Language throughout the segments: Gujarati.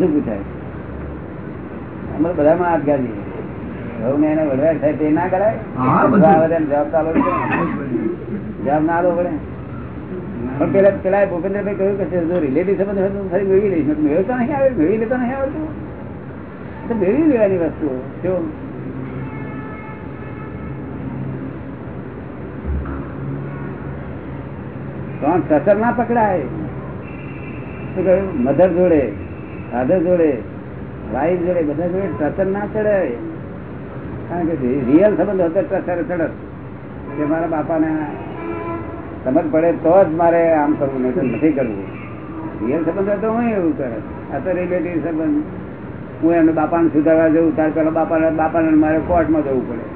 બધું પૂછાય અમે બધામાં હાથ ગાડીએ ઘઉં એને વડવા થાય તે ના કરાય? આવે જવાબ ને. જવાબ ના આલવો પડે. પણ પેલા પેલા ભૂપેન્દ્રભાઈ કહ્યું કે જો રિલેટિવ સંબંધ હોય તો ફરી મેળવી લઈશ. મેળવતા નહીં આવે મેળવી લેતા નહીં આવડતું. તો મેળવી લેવાની વસ્તુ. જો. કોણ કસર ના પકડાય. શું કહ્યું? મધર જોડે. ફાધર જોડે, વાઈફ જોડે, બધા જોડે ટસર ના ચડે. કારણ કે રિયલ સંબંધ હતો ટસર ચડત કે મારા બાપાને સમજ પડે તો જ મારે આમ કરવું, નહીં તો નથી કરવું. રિયલ સંબંધ હતો, હું એવું કરે. આ તો રિલેટિવ સંબંધ. હું એમને બાપાને સુધારવા જવું ત્યારે પેલા બાપાને બાપાને મારે કોર્ટમાં જવું પડે.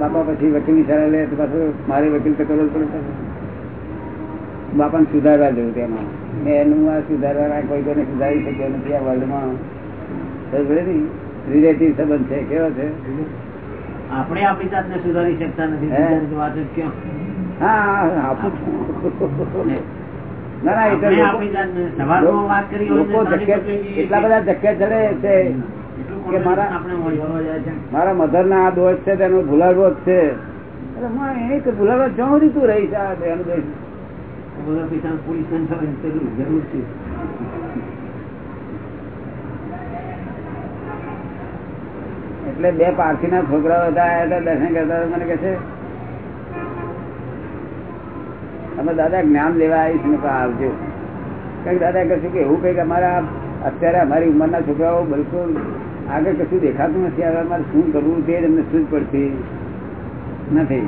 બાપા પછી વકીલ વિચારે લે, તો પાછું મારે વકીલ તો કરવું પડે. બાપાને સુધારવા જવું તેમાં એનું આ સુધારવાના કોઈ કોઈને સુધારી શક્યો નથી આ વર્લ્ડમાં રિલેટિવ સંબંધ છે કેવો છે? આપણે આપણી જાતને સુધારી શકતા નથી વાત ક્યાં? હા હા છું. ના ના લોકો- એટલા બધા ધક્કે ચડે છે કે મારા- છે. મધર ના આ દોષ છે તેનો ભૂલાડવો જ છે. અરે માં એ કે ભૂલાડવા જ્યાં સુધી તું રહીશ આ એનું બધા પૈસા પોલીસ જરૂર છે. એટલે બે પારસી ના છોકરાઓ દર્શન કરતા મને કે છે, અમે દાદા જ્ઞાન લેવા આવીશું. ને આવજો. કંઈક દાદા કશું કે એવું કંઈક અમારા, અત્યારે અમારી ઉંમરના છોકરાઓ બિલકુલ આગળ કશું દેખાતું નથી, હવે અમારે શું કરવું તે જ અમને સૂઝ પડતી નથી.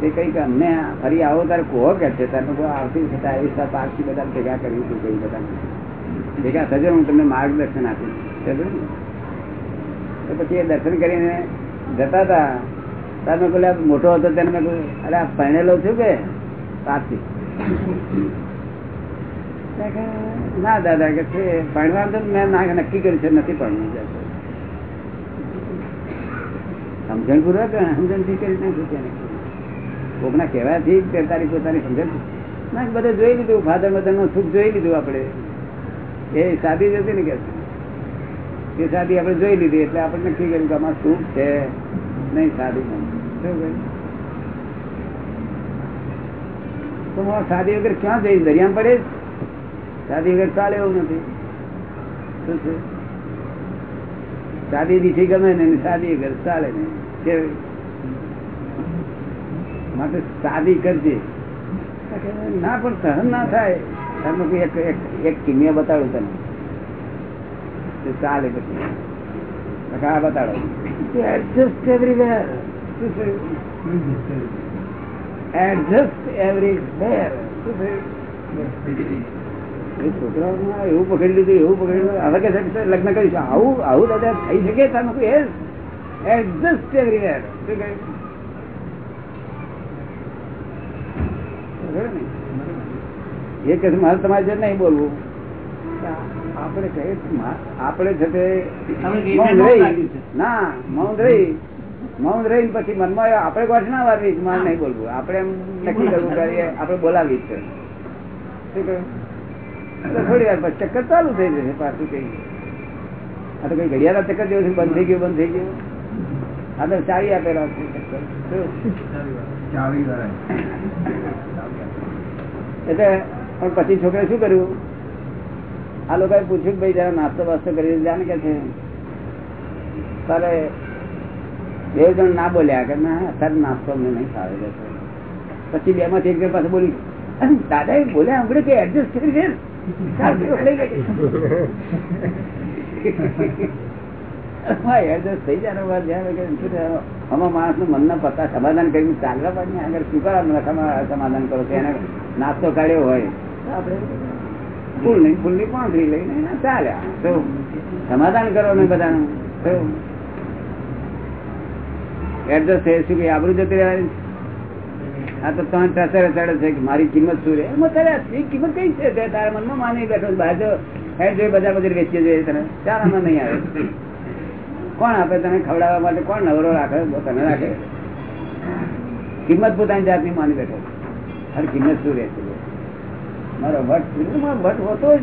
તે કંઈક અમને ફરી આવો, તારે કહો કે છે? તારે કોઈ આવતી તારે આવી રીતે પારસી બધા ભેગા કર્યું હતું, કઈ બધા ભેગા થજો, હું તમને માર્ગદર્શન આપીશ. સમજો તો પછી એ દર્શન કરીને જતા હતા. તારે પેલા મોટો હતો તેને મેં અરે, આ પરણેલો છું કે પાછી ના, દાદા, કે છે ભણવા તો મેં ના, નક્કી કર્યું છે, નથી ભણવું છે. સમજણ પૂર્વક સમજણથી કરી નાખ્યું છે. કોકના કહેવાથી જ તારી પોતાની સમજણ ના બધે જોઈ લીધું ફાધર મધરનું સુખ જોઈ લીધું આપણે. એ સાદી જ હતી ને કે એ સાદી આપણે જોઈ લીધી, એટલે આપણે નક્કી કર્યું કે આમાં સુખ છે. નહીં, સાદી? તો સાદી વગર ક્યાં જઈશ? દરિયામાં પડે સાદી વગર ચાલે એવું નથી. શું છે? સાદી દીથી ગમે ને સાદી વગર ચાલે નહીં. કે માટે સાદી કરજે ના પણ સહન ના થાય. તમે કોઈ એક કિમિયા બતાડું તને. ચાલે પછી. આ બતાડો. એડજસ્ટ એવરીવેર એડજસ્ટ એવરીવેર છોકરાઓમાં એવું પકડી લીધું એવું પકડી લીધું. હવે કે લગ્ન કરીશું. આવું આવું દાદા થઈ શકે? તમે એડજસ્ટ એવરીવેર શું કહ્યું બરાબર ને? એ કહે મારે તમારે જે નહીં બોલવું. આપણે કહીએ આપણે છે તે મૌન રહી. ના મૌન રહી. મૌન રહી પછી મનમાં આપણે ગોઠ ના વારવી મારે નહીં બોલવું. આપણે એમ નક્કી કરવું કરીએ આપણે બોલાવી છે. શું કહ્યું એટલે થોડી વાર પછી ચક્કર ચાલુ થઈ જશે પાછું કઈ. આ તો કઈ ઘડિયાળા ચક્કર જેવું છે બંધ થઈ ગયું બંધ થઈ ગયું. આ તો ચાવી આપેલા છે ચક્કર? ચાવી એટલે, પણ પછી છોકરા શું કર્યું? આ લોકોએ પૂછ્યું ભાઈ જરા નાસ્તો વાસ્તો કરી જાણે કે છે. તારે બે જણ ના બોલ્યા કે, ના, અત્યારે નાસ્તો અમને નહીં ફાવે. પછી બે માંથી એક પાસે બોલી દાદા એ બોલ્યા આપણે કે એડજસ્ટ કરી દે. એડજસ્ટ થઈ જાય આમાં માણસનું મન ના પત્તા સમાધાન કરીને ચાલવા પાડી આગળ શું કરવા સમાધાન કરો છો, એને નાસ્તો કાઢ્યો હોય. ફૂલ નહીં ફૂલની પાંખડી લઈને લઈ ચાલ્યા. સમાધાન કરો ને બધાનું. તો એડજસ્ટ થઈ શું કે આબરું જતી રહેવાની? આ તો ત્રણ ટસરે ચડે છે કે મારી કિંમત શું રે એમાં તારે કિંમત કઈ છે? તે તારા મનમાં માની બેઠો બહાર જો હેડ જોઈ બજાર બજાર વેચીએ જોઈએ તને. ચારામાં નહીં આવે. કોણ આપે તને ખવડાવવા માટે? કોણ નવરો રાખે? તને રાખે? કિંમત પોતાની જાતની માની બેઠો અને કિંમત શું રહેતી મારો ભટ્ટ ભટ હોતો જ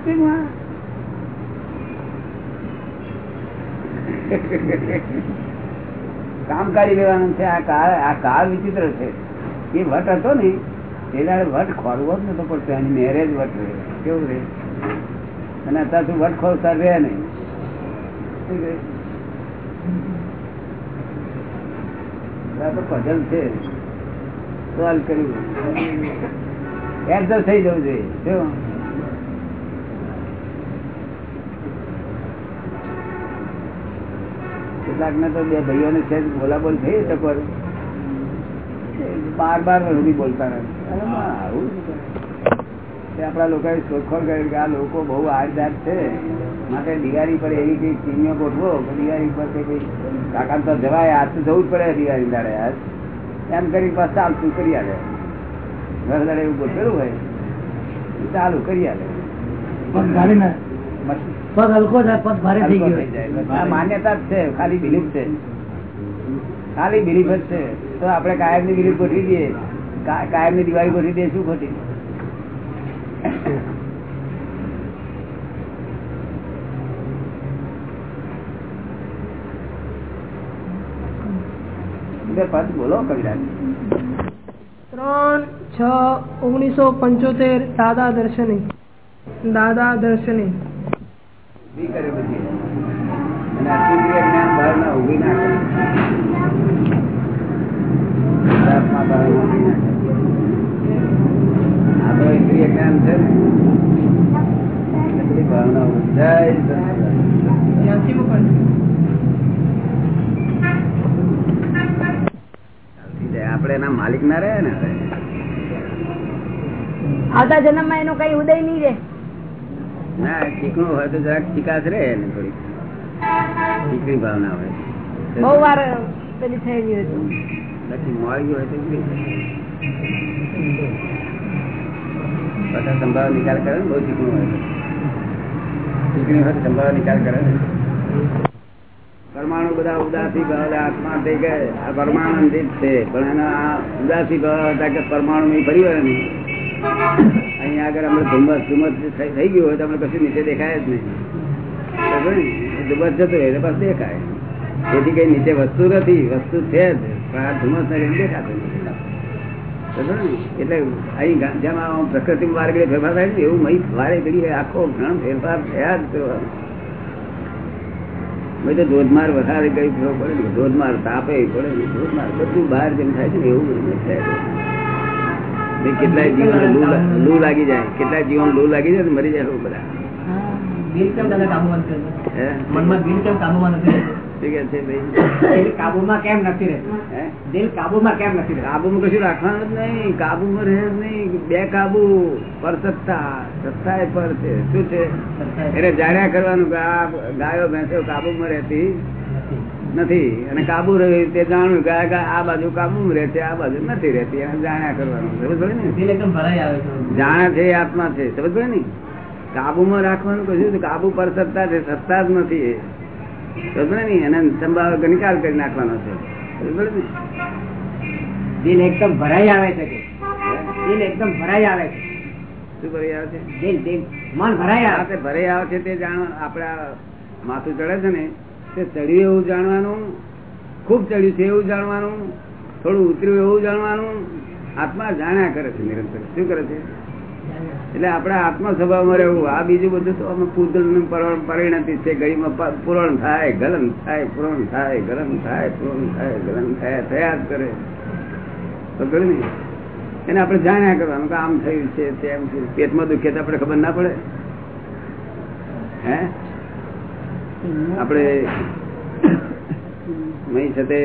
કામ કરી લેવાનું છે. આ કાળ આ કાળ વિચિત્ર છે. એ વટ હતો ને, એ દાડે વટ ખોરવો જ નતો પડતો. એની મેરેજ વટ રહે. કેવું રે અને અત્યારે શું વટ ખોરતા રહે નહીં. તો પઝલ છે. સોલ્વ કર્યું. એડજસ્ટ થઈ જવું જોઈએ. કેટલાક ને તો બે ભાઈઓને છે બોલાબોલ થઈ ટકોર બાર બાર સુધી બોલતા કરે? આપણા લોકોએ શોધખોળ કરી કે આ લોકો બહુ આડદાર છે. માટે દિવાળી પર એવી કઈ ચીનીઓ ગોઠવો દિવાળી પર કઈ કાકા તો જવાય આજ તો જવું જ પડે દિવાળી દાડે આજ એમ કરી પાછું ચાલતું કરી આવે ઘર દાડે એવું ગોઠવેલું હોય. ચાલુ કરી આવે પગ હલકો થાય પગ ભારે થઈ ગયો. માન્યતા જ છે ખાલી બિલીફ છે. ખાલી બિલીફ જ છે. તો આપણે કાયમની બિલીફ ગોઠવી દઈએ. કાયમની દિવાળી ગોઠવી દઈએ શું ખોટી બે પાંચ બોલો કવિરાજ. ત્રણ છ ઓગણીસો પંચોતેર દાદા દર્શને. દાદા દર્શને. કરે. બધી જ્ઞાન બહાર ના ઊભી ના કરે શુદ્ધાત્મા બહાર ના ઊભી ના કરે. આ તો ઇન્દ્રિય જ્ઞાન છે ને એટલે બધી ભાવના ઊભી. જય આપણે એના માલિક ના રહે ને આવતા જન્મમાં એનો કઈ ઉદય નહીં રે ના ચીકણું હોય તો જરાક ચીકાશ રે ને થોડી ચીકણી ભાવના હોય. બહુ વાર પેલી થયેલી હતું. પછી મોડી હોય તો બધા સંભાવ નિકાલ કરે ને બહુ ચીકણું હોય ચીકણી હોય તો સંભાવ નિકાલ કરે ને. પરમાણુ બધા ઉદાસી ભાવ આત્મા થઈ ગયા. આ પરમાણંદિત છે. પણ એના ઉદાસી ભાવ હતા કે પરમાણુ નહીં વળે નહીં. અહીંયા આગળ આપણે ધુમ્મસ ધુમ્મસ થઈ ગયું હોય તો આપણે કશું નીચે દેખાય જ નહીં. ધુમ્મસ જતો એટલે બસ દેખાય. તેથી કઈ નીચે વસ્તુ નથી, વસ્તુ છે જ. પણ આ ધુમ્મસ દેખાતું નથી. ને? એટલે અહીં જેમ પ્રકૃતિ માર્ગે ફેરફાર થાય ને, એવું મહી વારે ઘડી આખો ઘણ ફેરફાર થયા જ કરવાનો તો ધોધમાર વધારે કઈ થયો પડે ને ધોધમાર તાપે પડે ને ધોધમાર બધું બહાર જેમ થાય છે ને એવું બધું થાય. કેટલાય જીવન લૂ લાગી જાય. કેટલાય જીવન લૂ લાગી જાય તો મરી જાય બધા. મનમાં કાબુમાં નથી રહેતું? શું કે છે ભાઈ? દિલ કાબુમાં કેમ નથી રહેતું? કાબુમાં કેમ નથી કાબુમાં કશું રાખવાનું જ નહીં. કાબુમાં રહે નહીં. બે કાબુ પર સત્તા. સત્તા એ પર છે. શું છે? એટલે જાણ્યા કરવાનું કે આ ગાયો ભેંસો કાબુમાં રહેતી નથી. અને કાબુ રહે તે જાણ્યું કે આ બાજુ કાબુ રહે છે આ બાજુ નથી રહેતી. એને જાણ્યા કરવાનું. સમજ ને? જાણે છે આત્મા છે. સમજ ને? કાબુમાં રાખવાનું કશું કાબુ પર સત્તા છે. સત્તા જ નથી એને સંભાવ નિકાલ કરી નાખવાનો છે. દિલ એકદમ ભરાઈ આવે છે દિલ એકદમ ભરાઈ આવે છે. શું કરી આવે છે? દિલ દિલ મન ભરાઈ આવે. તે ભરાઈ આવે છે તે જાણવા આપડા માથું ચડે છે ને તે ચડ્યું એવું જાણવાનું ખૂબ ચડ્યું છે એવું જાણવાનું થોડું ઉતર્યું એવું જાણવાનું આત્મા જાણ્યા કરે છે નિરંતર. શું કરે છે? એટલે આપણા આત્મ સ્વભાવમાં રહેવું, આ બીજું બધું તો અમે પૂતલ પરિણતિ છે. ગળીમાં પૂરણ થાય, ગલન થાય, પૂરણ થાય, ગલન થાય, પૂરણ થાય, ગલન થાય થયા જ કરે. તો ગયું ને એને આપણે જાણ્યા કરવાનું કે આમ થયું છે, તેમ થયું પેટમાં દુખે તો આપણે ખબર ના પડે. હે? આપણે મહી સાથે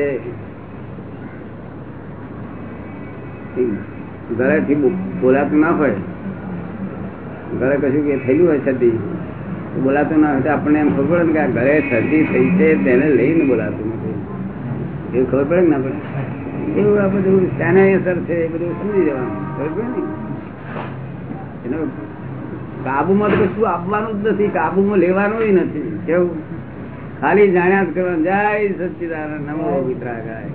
ગળેથી બોલાતું ના હોય. ગળે કશું કે થયેલું હોય શરદી બોલાતું ના હોય તો આપણને એમ ખબર પડે કે આ ઘરે શરદી થઈ છે તેને લઈને બોલાતું નથી. એવું ખબર પડે ને આપણે એવું આ બધું શાને અસર છે એ બધું સમજી જવાનું ખબર પડે ને? એનો કાબુમાં તો કશું આપવાનું જ નથી કાબુમાં લેવાનું નથી કેવું? ખાલી જાણ્યા જ કરવાનું જય સચિદાનંદ નમો વિતરાગાય.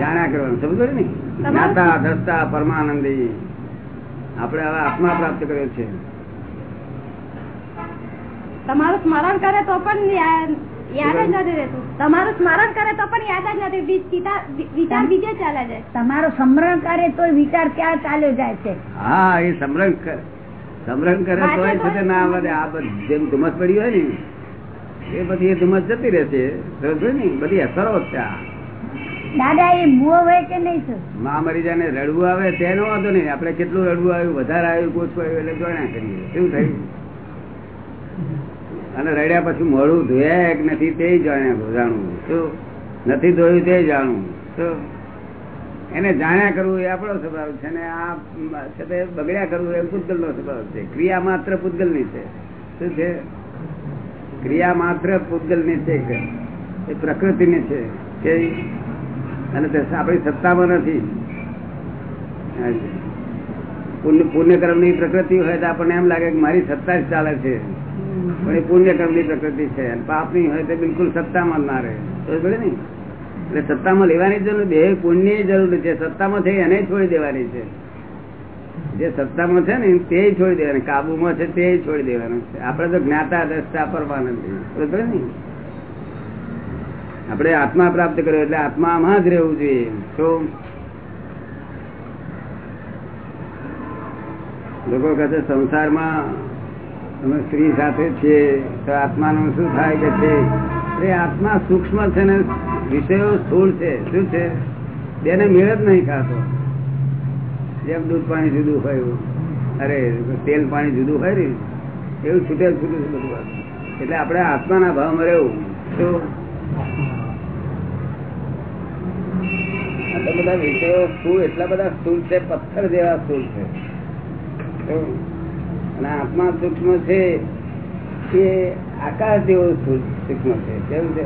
જાણ્યા કરવાનું સમજો ને? જ્ઞાતા દ્રષ્ટા પરમાનંદી. આપણે હવે આત્મા પ્રાપ્ત કર્યો છે તમારું સ્મરણ કરે તો પણ યાદ જ નથી રહેતું. તમારું સ્મરણ કરે તો પણ યાદ જ નથી. વિચાર- વિચાર બીજે ચાલે છે. તમારો સમરણ કરે તો વિચાર ક્યાં ચાલ્યો જાય છે? હા એ સમરણ કરે સમરણ કરે તો છે ના આવે આ બધી જેમ ધુમસ પડી હોય ને એ બધી એ ધુમસ જતી રહેશે. ને? બધી અસરો છે આ. દાદા એ મોહ હોય કે નહીં માં મરી જાય રડવું આવે તેનો વાંધો નહીં. આપડે કેટલું રડવું આવ્યું, વધારે આવ્યું ઓછું આવ્યું, એટલે જોયા કરીએ. શું થયું? અને રડ્યા પછી મોડું ધોયા કે નથી તે જાણ્યા જાણવું શું? નથી ધોયું તે જાણવું શું? એને જાણ્યા કરવું એ આપણો સ્વભાવ છે ને આ છે બગડ્યા કરવું એ પૂતગલ નો સ્વભાવ છે. ક્રિયા માત્ર પૂતગલની છે. શું છે? ક્રિયા માત્ર પૂતગલની છે એ પ્રકૃતિ ની છે કે અને આપણી સત્તામાં નથી. પુણ્ય પુણ્યકર્મની પ્રકૃતિ હોય તો આપણને એમ લાગે કે મારી સત્તા જ ચાલે છે. પણ એ પુણ્યકર્મની પ્રકૃતિ છે પાપની હોય તો બિલકુલ સત્તામાં ના રહે. તો ને? એટલે સત્તામાં લેવાની જરૂર બે પુણ્ય જરૂર છે. સત્તામાં થઈ એને છોડી દેવાની છે. જે સત્તામાં છે ને તે છોડી દેવાની. કાબુમાં છે તે છોડી દેવાનું છે. આપણે તો જ્ઞાતા દ્રષ્ટા પરવાનંદ બરોબર ને? આપણે આત્મા પ્રાપ્ત કર્યો એટલે આત્મામાં જ રહેવું જોઈએ. તો લોકો કહે સંસારમાં અમે સ્ત્રી સાથે છીએ, તો આત્માનું શું થાય કે છે? એ આત્મા સૂક્ષ્મ છે ને વિષયો સ્થૂળ છે. શું છે? બેને મેળ જ નહીં ખાતો. જેમ દૂધ પાણી જુદું હોય અરે, તેલ પાણી જુદું હોય ને, એવું છૂટે છૂટું બધું. એટલે આપણે આત્માના ભાવમાં રહેવું. આટલા બધા વિષયો સ્થૂળ એટલા બધા સ્થુલ છે, પથ્થર જેવા સ્થુલ છે. અને આત્મા સૂક્ષ્મ છે, એ આકાશ જેવો સૂક્ષ્મ છે. કેવું છે?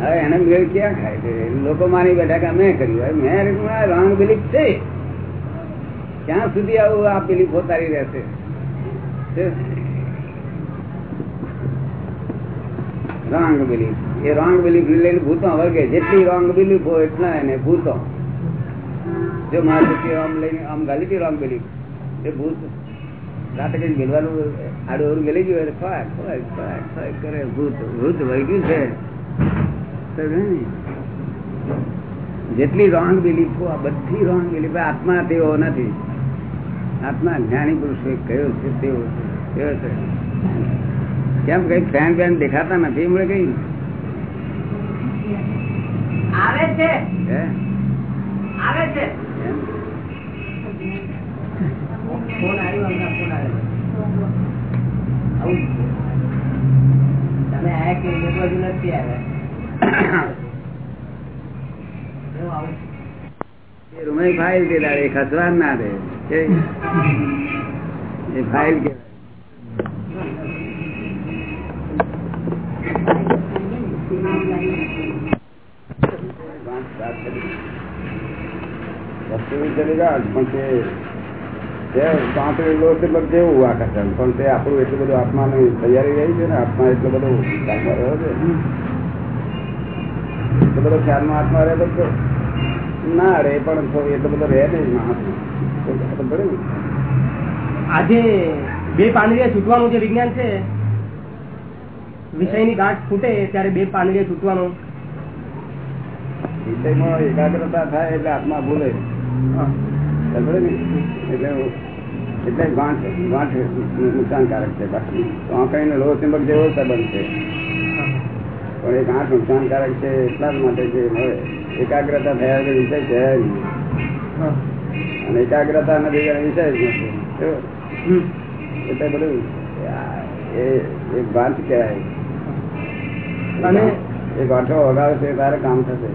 હવે એને મેળ ક્યાં ખાય છે? લોકો માની બેઠા કે મેં કર્યું. મેં રોંગ બિલીફ છે. ક્યાં સુધી આવું આ બિલીફો તારી રહેશે? Wrong belief. એ રોંગ બિલીફ લઈને ભૂતો વર્ગે જેટલી રોંગ બિલીફ હોય એટલા એને ભૂતો. જો મારે આમ લઈને આમ ગાલી હતી રોંગ બિલીફ. એ ભૂત રાતે કઈ ગેલવાનું આડું અડું ગેલી ગયું એટલે ફાક ફાક ફાક ફાક કરે. ભૂત ભૂત વળગ્યું છે. જેટલી રોંગ બિલીફો આ બધી રોંગ બિલીફ આત્મા તેઓ નથી. આત્મા જ્ઞાની પુરુષો કયો છે છે છે. કેમ કઈ ફેન ફેન દેખાતા નથી એમણે કઈ? આવે છે. આવે છે. ફોન આવ્યો ફોન આવ્યો. તમે કે બાજુ નથી આવ્યા? રૂમે ફાઇલ કે દાડે ખસવા ના દે. એ ફાઇલ કે ખ્યાલમાં આત્મા રહે તો ના રે પણ એટલો બધો રહે નહીં માણસ આજે બે પાંદડીએ છૂટવાનું જે વિજ્ઞાન છે વિષયની ગાંઠ ફૂટે ત્યારે બે પાંદડીએ છૂટવાનું વિષયમાં એકાગ્રતા થાય એટલે આત્મા ભૂલે. એટલે એટલે ગાંઠ ગાંઠ નુકસાનકારક છે બાકી. આંકડીને લોહ ચુંબક જેવો સંબંધ છે. પણ એ ગાંઠ નુકસાનકારક છે એટલા જ માટે જે હવે એકાગ્રતા થયા વગર વિષય નહીં. અને એકાગ્રતા નથી ત્યારે વિષય જ નથી. એટલે બધું એ એક ગાંઠ કહેવાય. અને એ ગાંઠો વગાડશે તારે કામ થશે.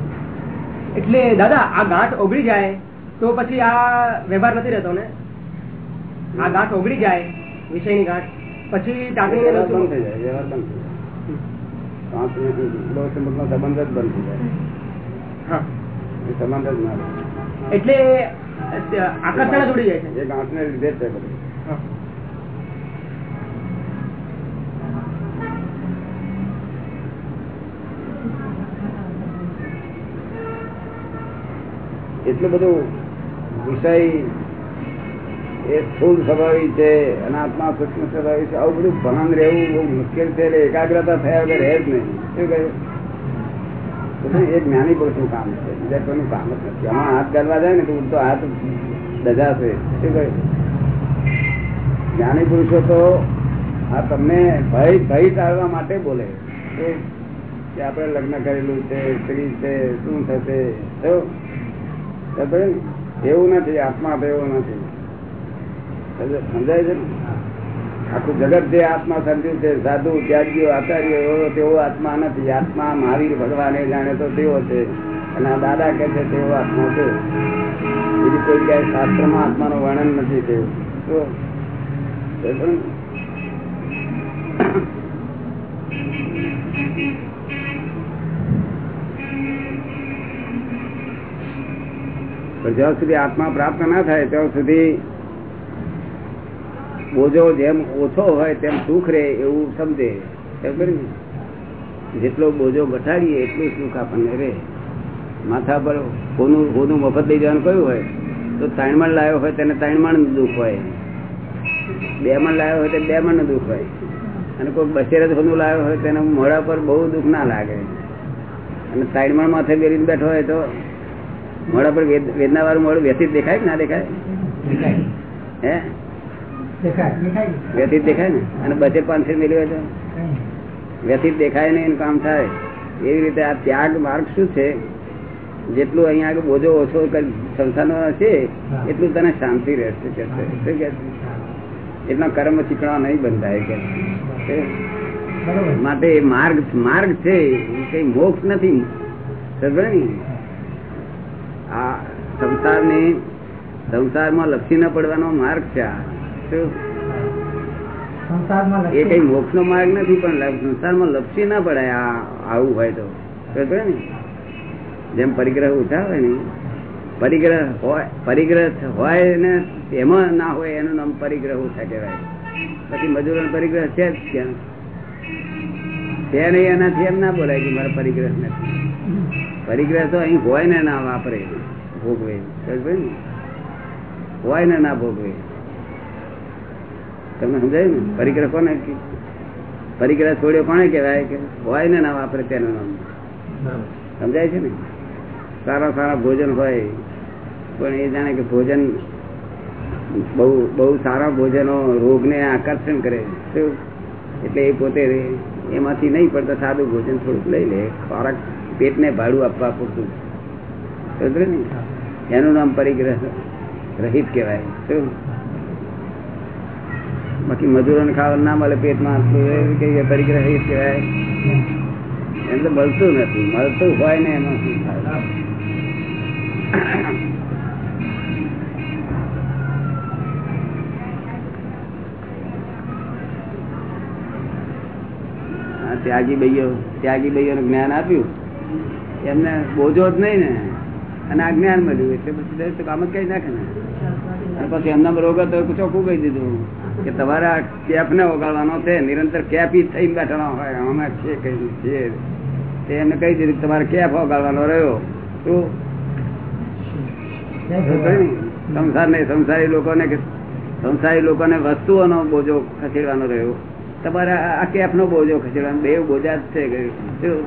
એટલે દાદા આ ગાંઠ ઓગળી જાય તો પછી આ વ્યવહાર નથી રહેતો ને? આ ગાંઠ ઓગળી જાય વિષયની ગાંઠ પછી ટાંકણી બંધ થઈ જાય વ્યવહાર બંધ થઈ જાય. પાંચ મિનિટ નો સંબંધ જ બંધ થઈ જાય. હા. એ સંબંધ જ ના એટલે આકર્ષણ જોડી જાય છે. એ ગાંઠને લીધે જ છે બધું. એટલું બધું વિષય એ સ્થૂળ સ્વભાવી છે, અનાત્મા સૂક્ષ્મ સ્વભાવી છે, આવું બધું ભાન રહેવું બહુ મુશ્કેલ છે એકાગ્રતા થયા વગર રહે જ નહીં. શું કહ્યું? એક જ્ઞાની પુરુષનું કામ છે, બીજા કોઈનું કામ જ નથી. આમાં હાથ કરવા જાય ને તો તો હાથ દજાશે શું કહ્યું? જ્ઞાની પુરુષો તો આ તમને ભય ભય ટાળવા માટે બોલે કે આપણે લગ્ન કરેલું છે, સ્ત્રી છે, શું થશે? એવું નથી, આત્મા એવું નથી. સમજાય છે આખું જગત જે આત્મા સમજ્યું છે, સાધુ, ત્યાગીઓ, આચાર્ય, એવો તેવો આત્મા નથી. આત્મા મહાવીર ભગવાને જાણે તો તેવો છે. અને આ દાદા કે છે તેવો આત્મા છે. બીજી કોઈ ક્યાંય શાસ્ત્રમાં આત્માનું વર્ણન નથી તેવું જ્યાં સુધી આત્મા પ્રાપ્ત ના થાય, ત્યાં સુધી બોજો જેમ ઓછો હોય તેમ સુખ રહે એવું સમજે. જેટલો બોજો ઘટાડીએ એટલું સુખ આપણને રહે. માથા પર કોનું કોનું મફત લઈ જવાનું કયું હોય, તો ત્રણમણ લાવ્યો હોય તેને ત્રણમણ દુઃખ હોય. બે મણ લાવ્યો હોય તો બે મણ દુઃખ હોય. અને કોઈ બસેરે સોનું લાવ્યો હોય તેને મોઢા પર બહુ દુઃખ ના લાગે. અને ત્રણ માથે બેરીને બેઠો હોય તો મોઢા પર વેદના વાળું મોડું વ્યથિત દેખાય ના દેખાય? હે? વ્યથિત દેખાય. ને? અને બજેટ પાંચસો મિલી છે વ્યથિત દેખાય એનું કામ થાય. એવી રીતે આ ત્યાગ માર્ગ શું છે? જેટલું અહીંયા આગળ બોજો ઓછો સંસ્થાનો છે એટલું તને શાંતિ રહેશે કે? એટલા કર્મ ચીકણા નહીં બંધાય કે. માટે માર્ગ માર્ગ છે એ કઈ મોક્ષ નથી. સમજ ને? સંસારની સંસારમાં લક્ષી ના પડવાનો માર્ગ છે આ. એ કઈ મોક્ષ નો માર્ગ નથી પણ સંસારમાં લક્ષી ના પડાય આ આવું હોય તો. ને? જેમ પરિગ્રહ ઉઠાવે ને પરિગ્રહ હોય પરિગ્રહ હોય ને એમાં ના હોય એનું નામ પરિગ્રહ ઉઠા કહેવાય. પછી મજૂરો પરિગ્રહ છે જ ક્યાં છે નહીં એનાથી એમ ના બોલાય કે મારા પરિગ્રહ નથી. પરિગ્રહ તો અહીં હોય ને ના વાપરે. ભોગવે. હોય ને? ના ભોગવે. તમને સમજાય ને? પરિગ્રહ કોને પરિગ્રહ છોડ્યો કોને કહેવાય કે હોય ને ના વાપરે તેનું નામ? સમજાય છે ને? સારા સારા ભોજન હોય, પણ એ જાણે કે ભોજન બહુ બહુ સારા ભોજનો રોગને આકર્ષણ કરે. એટલે એ પોતે એમાંથી નહીં પડતા સાદું ભોજન થોડુંક લઈ લે. ખોરાક પેટને ભાડું આપવા પૂરતું. એનું નામ પરિગ્રહ રહિત કહેવાય. શું? બાકી મજૂરોને ખાવા ના મળે, પેટમાં પરિગ્રહ રહિત કહેવાય. એમ તો મળતું નથી. મળતું હોય ને એનો ત્યાગી ભાઈઓ, ત્યાગી ભાઈઓને જ્ઞાન આપ્યું. એમને બોજો જ નહીં ને. અને આ જ્ઞાન મળ્યું એટલે પછી દરેક કામ જ કઈ નાખે ને. અને પછી એમના રોગ હતો ચોખ્ખું કહી દીધું કે તમારા કેપ ને ઓગાળવાનો છે નિરંતર કેપ જ થઈ બેઠા હોય અમે છે કઈ છે તે એમને કહી દીધું તમારે કેપ ઓગાળવાનો રહ્યો. શું સંસાર ને સંસારી લોકોને કે સંસારી લોકોને વસ્તુઓનો બોજો ખસેડવાનો રહ્યો. તમારે આ કેપ નો બોજો ખસેડવાનો. બે બોજા જ છે કહ્યું. શું?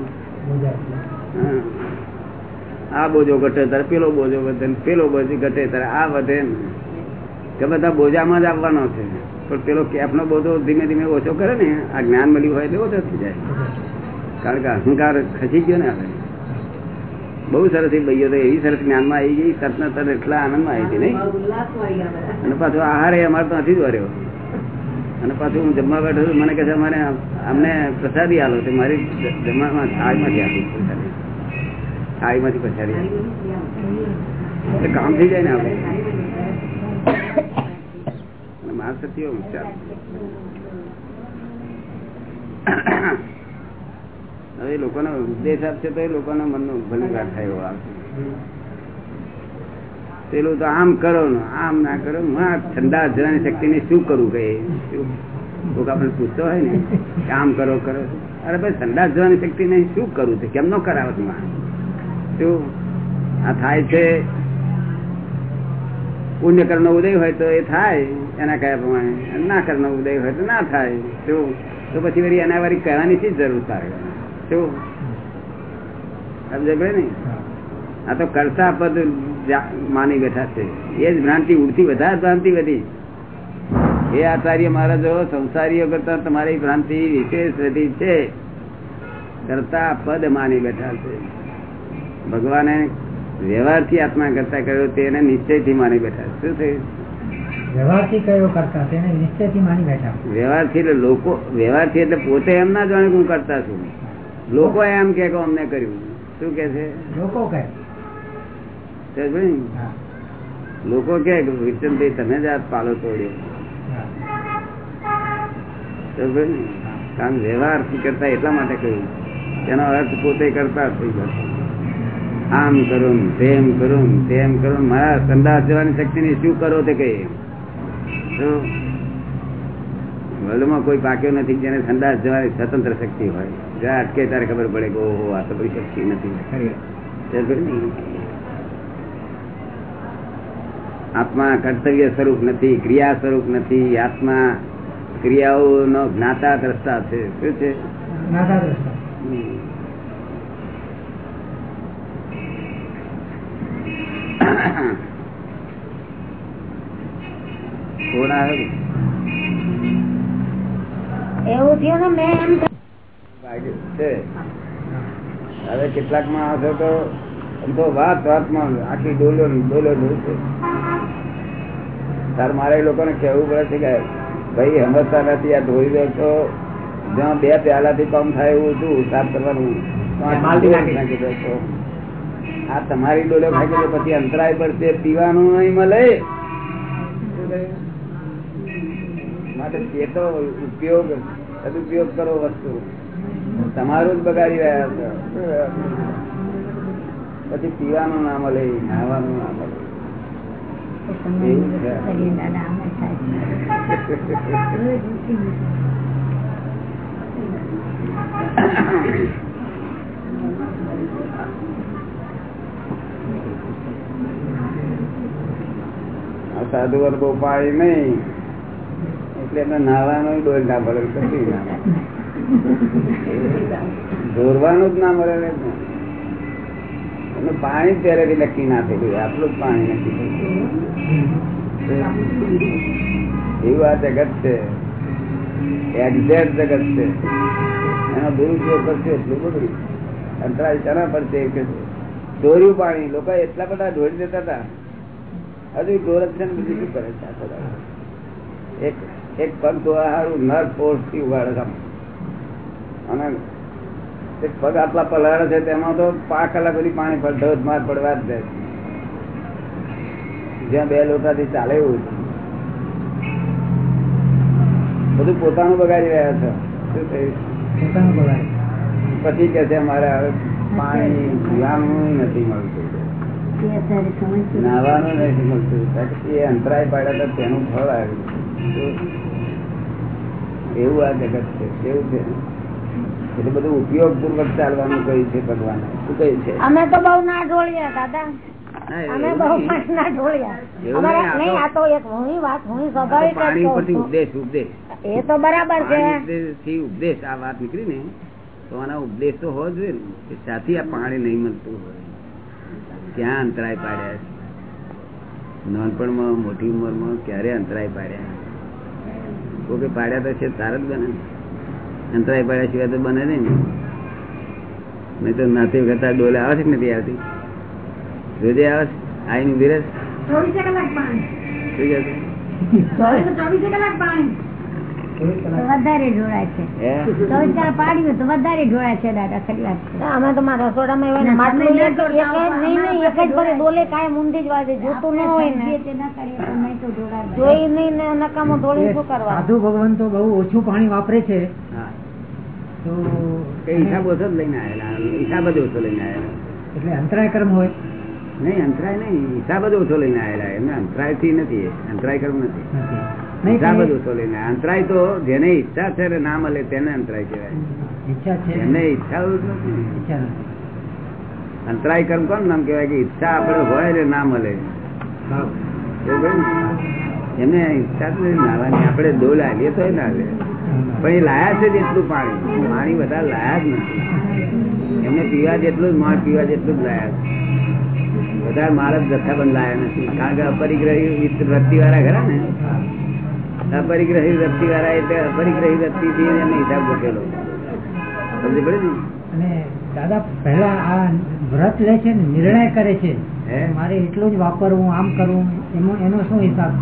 આ બોજો ઘટે ત્યારે, પેલો બોજો વધે પેલો બોજો ઘટે ત્યારે આ વધે. કે બધા બોજામાં જ આવવાનો છે. પણ પેલો કેપનો બોજો ધીમે ધીમે ઓછો કરે ને, આ જ્ઞાન મળ્યું હોય તો ઓછો થઈ જાય. કારણ કે અહંકાર ખસી ગયો ને આપણે બહુ સરસ એ ભાઈઓ તો એવી સરસ જ્ઞાનમાં આવી ગઈ તરત ને તરત એટલા આનંદમાં આવી ગઈ, નહીં? અને પાછો આહાર એ અમારે તો નથી જ વર્યો. અને પાછું હું જમવા બેઠો મને કહે છે, અમારે અમને પ્રસાદી આલો છે, મારી જમવામાં જમવામાં જ આપી પ્રસાદી થાળીમાંથી માંથી પછાડી કામ થઈ જાય ને આપણે. માર સત્યો ચાલો હવે લોકોનો ઉપદેશ આપશે તો એ લોકોના મનનો ભલી થાય એવો આવશે પેલું તો આમ કરો ને આમ ના કરો આ ઠંડા જવાની શક્તિને શું કરવું કઈ કોક આપણે પૂછતો હોય ને આમ કરો કરો. અરે ભાઈ ઠંડા જવાની નહીં શું કરવું છે? કેમ નો કરાવો તમે શું આ થાય છે. પુણ્ય કર્મ ઉદય હોય તો એ થાય, એના કયા પ્રમાણે? ના કર્મ ઉદય હોય તો ના થાય. શું? તો પછી વળી એના વાળી કહેવાની શી જરૂર થાય શું? સમજે ને? આ તો કરતા પદ માની બેઠા છે. એ જ ભ્રાંતિ ઉડતી વધારે ભ્રાંતિ વધી. એ આચાર્ય મહારાજો સંસારીઓ કરતા તમારી ભ્રાંતિ વિશેષ વધી છે. કરતા પદ માની બેઠા છે. ભગવાને વ્યવહારથી આત્મા કરતા કર્યો તેને નિશ્ચયથી માની બેઠા. શું થયું? વ્યવહારથી કયો કરતા? તેને નિશ્ચયથી માની બેઠા. વ્યવહારથી એટલે લોકો વ્યવહારથી એટલે પોતે એમ ના જાણે કે હું કરતા છું. લોકો એમ કે કે અમને કર્યું. શું કે છે? લોકો કહે. તો ભાઈ હા. લોકો કે કે તમે જ આ પાલો તોડ્યો. કારણ વ્યવહાર કરતા એટલા માટે કહ્યું. તેનો અર્થ પોતે કરતા થઈ ગયો આમ કરું તેમ કરું તેમ કરું. મારા સંદાસ જવાની શક્તિ ને શું કરો તે કહીએ વર્લ્ડમાં કોઈ પાક્યો નથી જેને સંદાસ જવાની સ્વતંત્ર શક્તિ હોય. જ્યાં અટકે ત્યારે ખબર પડે કે ઓહો આ તો કોઈ શક્તિ નથી? આત્મા કર્તવ્ય સ્વરૂપ નથી ક્રિયા સ્વરૂપ નથી. આત્મા ક્રિયાઓનો જ્ઞાતા દ્રષ્ટા છે. શું છે? દ્રષ્ટા કોણ આવે એવું થયું ને મેં એમ હવે કેટલાકમાં આવશે તો તો વાત વાતમાં આખી ડોલો ડોલો ડોલ છે. તાર મારે એ લોકોને કહેવું પડે છે કે ભાઈ સમજતા નથી આ ધોઈ દો તો જ્યાં બે પ્યાલાથી કમ થાય એવું હતું સાફ કરવાનું આ તમારી ડોલો ખાઈ દો પછી અંતરાય પડશે પીવાનું નહીં મળે. માટે તે ઉપયોગ, સદુપયોગ કરો વસ્તુ. તમારું જ બગાડી રહ્યા છો. પછી પીવાનું ના મળે નાવાનું ના મળે. સાધુ વર બહુ પાણી નહીં. એટલે એમને નાહવાનું ડોલ ના મળે કશું ના દોરવાનું જ ના મળે એનું પાણી જ પહેલેથી નક્કી ના થયેલું આટલું જ પાણી નક્કી થયું એવું આ જગત છે. એક્ઝેક્ટ જગત છે. એનો દુરુપયોગ કરશે એટલું બધું. અંતરાય શાના પડશે કે દોર્યું પાણી. લોકો એટલા બધા ઢોળી દેતા હતા. હજુ ઢોર છે ને બીજું શું કરે છે? એક એક પગ ધોવા નર ફોર્સથી ઉગાડે અને એક પગ આટલા પલાળે છે તેમાં તો પાંચ કલાક સુધી પાણી પર ધોધમાર પડવા જ દે. જ્યાં બે લોટાથી ચાલે એવું બધું પોતાનું બગાડી રહ્યા છે. શું થયું? પોતાનું બગાડે. પછી કે છે અમારે હવે પાણી પીવાનું નથી મળતું. નાવાનું નથી મળતું. એ અંતરાય પાડ્યા તો તેનું ફળ આવ્યું. એવું આ જગત છે કેવું છે. એટલે બધું ઉપયોગ પૂર્વક ચાલવાનું કહ્યું છે ભગવાન. શું કહ્યું છે? અમે તો બહુ ના ઢોળ્યા દાદા. અમે બહુ ના ઢોળ્યા નહીં, આ તો- એક હું વાત હું સ્વાભાવિક પાણી ઉપરથી ઉપદેશ ઉપદેશ. એ તો બરાબર છે. પાણી ઉપદેશ આ વાત નીકળી ને તો આના ઉપદેશ તો હોવો જોઈએ ને. કે સાથી આ પાણી નહીં મળતું હોય ક્યાં અંતરાય પાડ્યા છે? નાનપણમાં મોટી ઉંમરમાં ક્યારે અંતરાય પાડ્યા? કોઈ પાડ્યા તો છે તાર જ બને. ને. અંતરાય પાડ્યા સિવાય તો બને નહીં. ને નહીં તો નાતી કરતા ડોલે આવે છે કે નથી આવતી? રોજે આવે છે? ઊભી રહે ચોવીસે કલાક પાણી. શું કહે છે? ચોવીસે કલાક પાણી. વધારે ઢોળાય છે. હે? ચોવીસ પાડ્યું તો વધારે ઢોળાય છે દાદા ખરી વાત છે. અમે તો મારા રસોડામાં એવા માટલું એક જ- એક જ- નહીં નહીં એક જ ભરે ડોલે કાંઈ ઊંધી જ વાગે જોતું ન હોય ને જોઈ નહીં ને નકામો ઢોળી શું કરવા? સાધુ ભગવાન તો બહુ ઓછું પાણી વાપરે છે. હા. તો હિસાબ ઓછો જ લઈને આવેલા હિસાબ જ ઓછો લઈને આવેલા. એટલે અંતરાય કર્મ હોય? નહીં અંતરાય નહીં હિસાબ જ ઓછો લઈને આવેલા એમને અંતરાયથી નથી. અંતરાય કર્મ નથી. પણ. અંતરાય તો જેને ઈચ્છા છે ના મળે તેને અંતરાય કહેવાય. ઈચ્છા ઈચ્છા નથી. અંતરાય કર્મ કોણ નામ કેવાય કે ઈચ્છા આપડે હોય ને ના મળે ભાવ. બરોબર ને? એમને ઈચ્છા નાવાની. આપડે દો લાવીએ તો ના લે. પણ એ લાયા છે જેટલું એટલું પાણી. પાણી બધા લાયા જ નથી. એમને પીવા જેટલું જ માણ પીવા જેટલું જ લાયા છે. વધારે માળ જ જથ્થાબંધ લાયા નથી. કારણ કે અપરિગ્રહી વૃત્તિ વાળા ખરા ને? અપરિગ્રહી વ્યક્તિ વાળા એટલે અપરિગ્રહી વ્યક્તિ થી એને હિસાબ ગોઠવેલો. સમજ પડે ને? અને દાદા પહેલા આ વ્રત લે છે નિર્ણય કરે છે. મારે એટલું જ વાપરવું આમ કરવું એનો એનો શું હિસાબ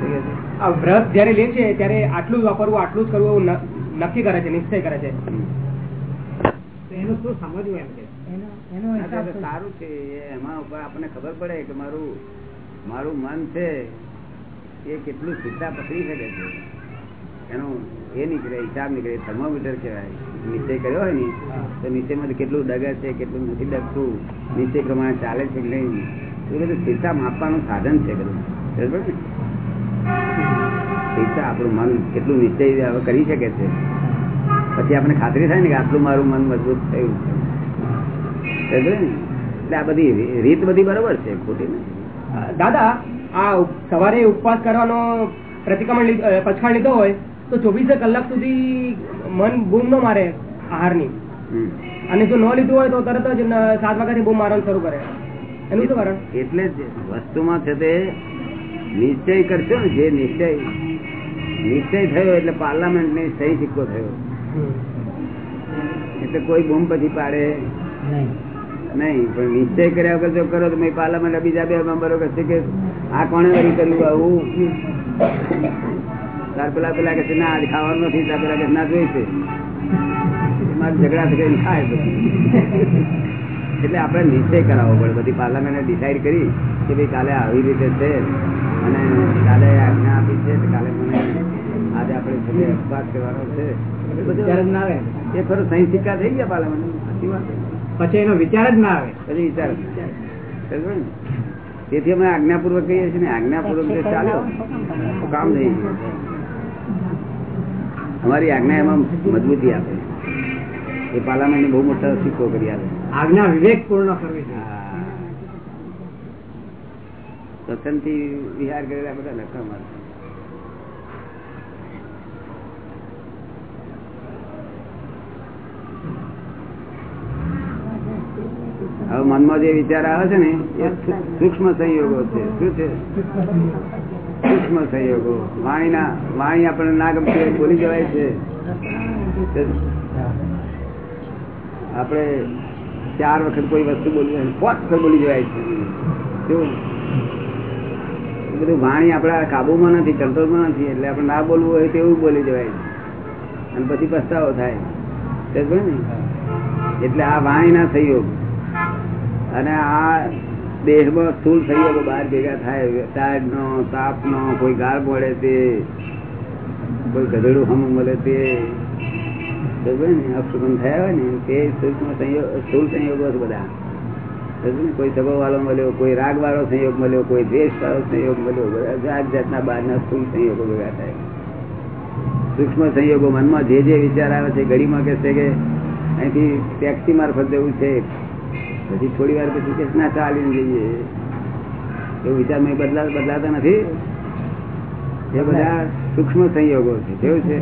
છે? આ વ્રત જયારે લે છે ત્યારે આટલું જ વાપરવું આટલું જ કરવું એવું નક્કી કરે છે નિશ્ચય કરે છે. તો એનું શું સમજવું એમ છે એનો એનો હિસાબ સારું છે એમાં ઉપર આપણને ખબર પડે કે મારું મારું મન છે એ કેટલું સીધા પકડી શકે છે. એનું એ નીકળે, હિસાબ નીકળે, થર્મોમીટર કહેવાય. નિશ્ચય કર્યો હોય ને, તો નિશ્ચયમાંથી કેટલું ડગે છે, કેટલું નથી ડગતું, નીચે પ્રમાણે ચાલે છે કે નહીં. એ બધું સીધા માપવાનું સાધન છે બધું. બરાબર ને? સીધા આપણું મન કેટલું નિશ્ચય કરી શકે છે. પછી આપણે ખાતરી થાય ને કે આટલું મારું મન મજબૂત થયું. છે? એટલે આ બધી રીત બધી બરોબર છે, ખોટી ને દાદા આ સવારે ઉપવાસ કરવાનો પ્રતિક્રમણ પછાડ લીધો હોય તો ચોવીસે કલાક સુધી મન બૂમ ન મારે આહારની. અને જો ન લીધું હોય તો તરત જ સાત વાગ્યાથી બૂમ મારવાનું શરૂ કરે. એનું શું કારણ? એટલે જ વસ્તુમાં છે તે નિશ્ચય કરશો ને જે નિશ્ચય નિશ્ચય થયો એટલે પાર્લામેન્ટ ને સહી સિક્કો થયો. એટલે કોઈ બૂમ પછી પાડે નહીં. નહીં પણ નિશ્ચય કર્યા વગર જો કરો તો પાર્લામેન્ટ બીજા બે મેમ્બરો કહેશે કે આ કોણે વળી કર્યું આવું? તાર પેલા પેલા કે ના આજ ખાવાનું નથી. તાર પેલા કે ના જોઈશે મારે ઝઘડા થઈ ખાય એટલે આપણે નિશ્ચય કરાવવો પડે. બધી પાર્લામેન્ટે ડિસાઈડ કરી કે ભાઈ કાલે આવી રીતે છે. અને કાલે આજ્ઞા આપી છે કાલે મને આજે આપણે છે કરવાનો છે. એ બધું વિચાર ના આવે એ ખરો સહી સિક્કા થઈ ગયા પાર્લામેન્ટ સાચી વાત. પછી એનો વિચાર જ ના આવે. પછી વિચાર તેથી અમે આજ્ઞાપૂર્વક કહીએ છીએ ને આજ્ઞાપૂર્વક જે ચાલ્યો તો કામ થઈ અમારી આજ્ઞા એમાં મજબૂતી આપે. એ પાર્લામેન્ટ બહુ મોટો સિક્કો કરી આપે. આજ્ઞા વિવેક પૂર્ણ કરવી થી વિહાર કરેલા બધા લખવા મળે હવે મનમાં જે વિચાર આવે છે ને એ સૂક્ષ્મ સંયોગો છે. શું છે? સૂક્ષ્મ સંયોગો. વાણીના વાણી આપણને ના ગમતી બોલી જવાય છે. આપણે ચાર વખત કોઈ વસ્તુ બોલી પાંચ વખત બોલી જવાય છે? બધું વાણી આપણા કાબુમાં નથી કંટ્રોલમાં નથી એટલે આપણે ના બોલવું હોય તેવું બોલી જવાય છે. અને પછી પસ્તાવો થાય. ને? એટલે આ વાણીના સંયોગ. અને આ દેહમાં સ્થૂળ સંયોગો બહાર ભેગા થાય ટાઢ નો તાપ નો કોઈ ગાળ મળે તે, કોઈ ગધેડું હમ મળે તે અપસુકન થયા હોય ને, તે સૂક્ષ્મ સંયોગ બધા. કોઈ સભો વાળો મળ્યો, કોઈ રાગ વાળો સંયોગ મળ્યો, કોઈ દ્વેષ વાળો સંયોગ મળ્યો જાત જાતના બહારના સ્થુલ સંયોગો ભેગા થાય. સૂક્ષ્મ સંયોગો મનમાં જે જે વિચાર આવે છે ઘડીમાં કહેશે કે અહીંથી ટેક્સી મારફત જવું છે. પછી થોડી વાર પછી કે, ના જઈએ. એવું વિચાર મેં બદલા, બદલાતા નથી. એ બધા સૂક્ષ્મ સંયોગો છે. કેવું છે.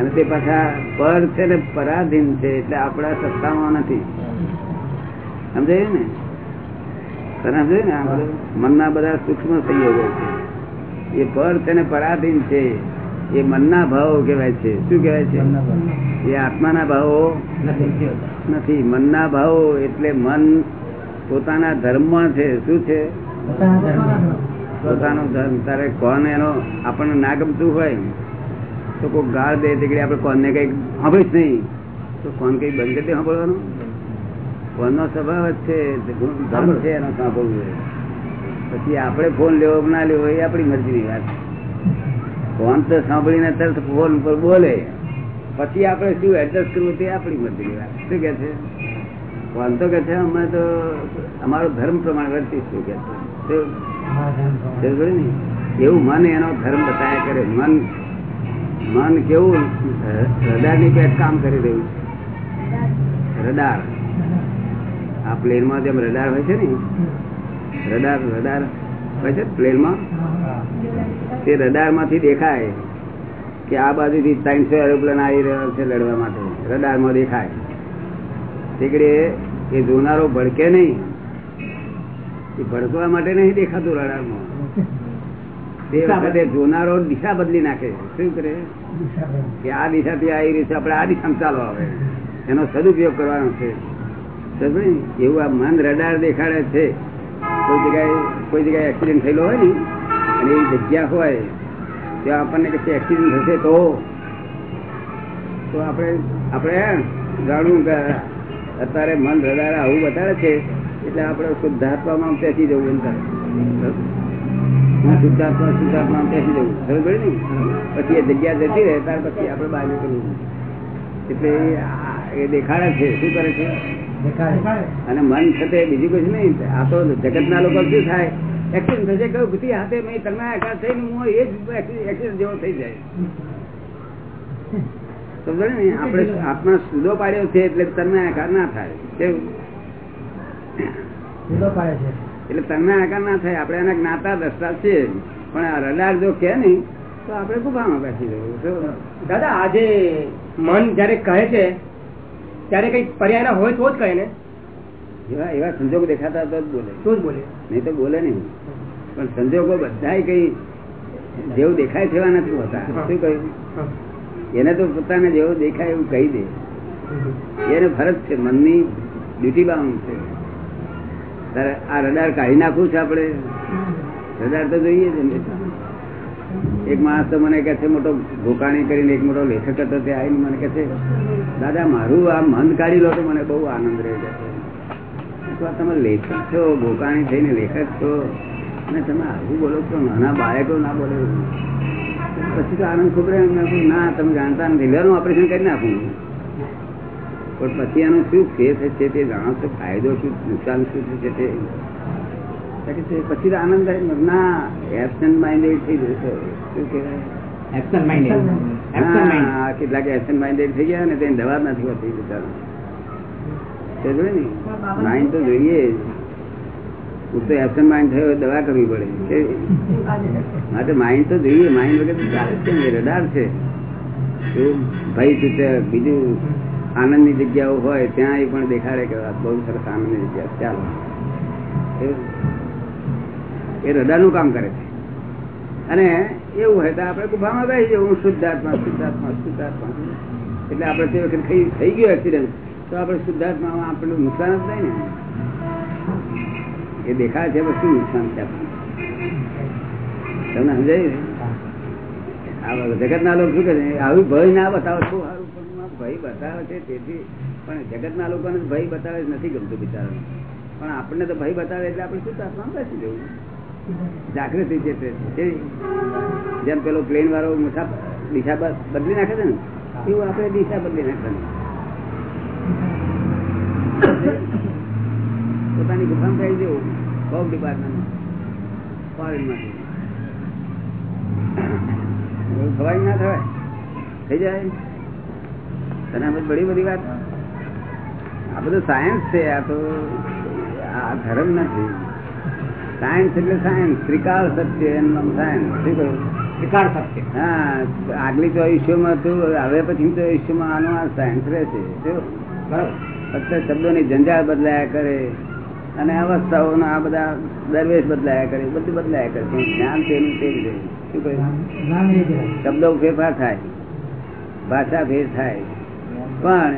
અને તે પાછા પર છે ને પરાધીન છે, એટલે આપણા સત્તામાં નથી. સમજાયું ને? તને સમજાયું ને? મનના બધા સૂક્ષ્મ સંયોગો છે. એ પર છે ને પરાધીન છે. એ મનના ભાવો કહેવાય છે. શું કહેવાય છે? એ આત્માના ભાવો નથી. મનના ભાવો એટલે મન પોતાના ધર્મમાં છે. શું છે? પોતાનો ધર્મ. તારે કોણ એનો? આપણને ના ગમતું હોય તો કોઈ ગાળ દે તે આપણે કોણને કઈ સાંભળીશ નહીં. તો કોણ કઈ બંધ કરી સાંભળવાનું? કોણનો સ્વભાવ જ છે. ધર્મ છે એનો સાંભળવું પછી આપણે ફોન લેવો ના લેવો એ આપણી મરજીની વાત ફોન તો સાંભળીને તરત ફોન પર બોલે. પછી આપણે શું એડજસ્ટ કરવું તે આપણી મરજી વાત. શું કે છે? ફોન તો કે છે અમે તો અમારો ધર્મ પ્રમાણે વર્તીશું કે છે? એવું મન એનો ધર્મ બતાવ્યા કરે. મન મન કેવું? રડારની પેટ કામ કરી રહ્યું છે. રડાર. આ પ્લેનમાં જેમ રડાર હોય છે ને? Radar radar. હોય છે પ્લેનમાં? તે રડારમાંથી દેખાય કે આ બાજુથી ત્રણસો એરોપ્લેન આવી રહ્યો છે લડવા માટે. રડારમાં દેખાય. તે એ જોનારો ભડકે નહીં. એ ભડકવા માટે નહીં દેખાતું રડારમાં. તે વખતે જોનારો દિશા બદલી નાખે. શું કરે? કે આ દિશાથી આવી રહી છે આપણે આ દિશામાં ચાલો આવે એનો સદુપયોગ કરવાનો છે. એવું આ મન રડાર દેખાડે છે. કોઈ જગ્યાએ કોઈ જગ્યાએ એક્સિડન્ટ થયેલો હોય ને, અને એવી જગ્યા હોય, ત્યાં આપણને કશે એક્સિડન્ટ થશે તો? તો આપણે આપણે જાણવું કે અત્યારે મન રડાર આવું બતાવે છે, એટલે આપણે શુદ્ધાત્મામાં પેસી જવું એમ થાય. શુદ્ધાત્મા, શુદ્ધાત્મામાં પેસી જવું. ખબર પડે ને? પછી એ જગ્યા જતી રહે, ત્યાર પછી આપણે બાજુ કરવું. એટલે એ દેખાડે છે, શું કરે છે? અને મન થતે બીજું કશું નહીં. આ તો જગત ના લોકો શું થાય? એક્સિડન્ટ થશે કયું ભૂતી હાથે મેં તમે આકાર થઈને હું એ જ એક્સિડન્ટ જેવો થઈ જાય. સમજો ને? આપણે આત્મા સુદો પાડ્યો છે એટલે તમે આકાર ના થાય. કેવું? એટલે તમને આકાર ના થાય. આપણે એના જ્ઞાતા દસતા છીએ. પણ આ રડાર જો કે નહીં તો આપણે ગુફામાં બેસી જવું? દાદા આજે મન જયારે કહે છે ત્યારે કઈ પર્યાય ના હોય તો જ કહે ને. એવા એવા સંજોગો દેખાતા તો જ બોલે. તો જ બોલે. નહીં તો બોલે નહીં. પણ સંજોગો બધા કઈ જેવું દેખાય તેવા નથી હોતા. શું કહ્યું? એને તો પોતાને જેવું દેખાય એવું કહી દે. એને ફરજ છે મનની ડ્યુટી બાઉન્ડ છે. આ રડાર કાઢી નાખવું છે આપણે. રડાર તો જોઈએ જ ને. એક માણસ તો મને કહે છે, મોટો ભોકાણી કરીને એક મોટો લેખક હતો, તે આવીને મને કહે છે, દાદા, મારું આ મન કાઢી લો તો મને બહુ આનંદ રહે છે. તમે લેખક છો, ભોકાણી થઈને લેખક છો, અને તમે આવું બોલો છો, નાના બાળકો ના બોલે. પછી તો આનંદ ખૂબ રહે ના, તમે જાણતા નથી, લેવાનું ઓપરેશન કરી નાખું. પણ પછી આનું શું ફેર છે તે જાણો છો, ફાયદો શું, નુકસાન શું છે તે? કે પછી તો આનંદ ને, એબસન્ટ માઇન્ડેડ થઈ જશે શું કહેવાય? એબસન્ટ માઇન્ડ હા, કેટલાક એબસન્ટ માઇન્ડેડ થઈ ગયા ને તેની દવા નથી હોતી બિચારા. ને? માઇન્ડ તો જોઈએ. જ. હું તો એબસન્ટ માઇન્ડ થયો દવા કરવી પડે. માટે માઇન્ડ તો જોઈએ. માઇન્ડ વગર ચાલે છે? ને રડાર છે. ભાઈ સૂચક બીજું આનંદની જગ્યાઓ હોય ત્યાં એ પણ દેખાડે કે બહુ સરસ આનંદની જગ્યા ચાલો. એ હૃદયનું કામ કરે છે. અને એવું હોય તો આપણે ગુફામાં બેસી જવું હું શુદ્ધાત્મા શુદ્ધાત્મા શુદ્ધાત્મા. એટલે આપણે તે વખતે થઈ ગયો એક્સિડન્ટ તો આપણે શુદ્ધાત્મામાં આપણને નુકસાન જ નહીં ને. એ દેખાય છે, પણ શું નુકસાન છે આપણને? તમને સમજાય આ જગત ના લોકો શું કરે આવું ભય ના બતાવો. તો સારું, પણ ભય બતાવે છે તેથી. પણ જગત ના લોકોને ભય બતાવે નથી ગમતું બિચારા પણ આપણને તો ભય બતાવે એટલે આપણે શું તાપમાન બેસી જવું. જાગૃતિ જે જેમ પેલો પ્લેન વાળો મોટા દિશા બદલી નાખે છે ને એવું આપણે દિશા બદલી નાખવાની. પોતાની ગુફામ થઈ જવું હોમ ડિપાર્ટમેન્ટ થવાય ના થવાય? થઈ જાય. તને આમ જ બધી વાત. આ બધું સાયન્સ છે આ તો આ ધર્મ નથી. સાયન્સ એટલે સાયન્સ ત્રિકાળ સત્ય એમ સાયન્સ શું કહ્યું? વિકાર સત્ય. હા આગલી ચોવીસમાં હતું હવે પછી તો આયુષ્યમાં આનો આ સાયન્સ રહેશે. ફક્ત શબ્દોની જંજાળ બદલાયા કરે અને અવસ્થાઓના આ બધા દરવેશ બદલાયા કરે બધું બદલાયા કરે. પણ જ્ઞાન તેનું તે જ શું કહ્યું? શબ્દો ફેરફાર થાય ભાષા ફેર થાય. પણ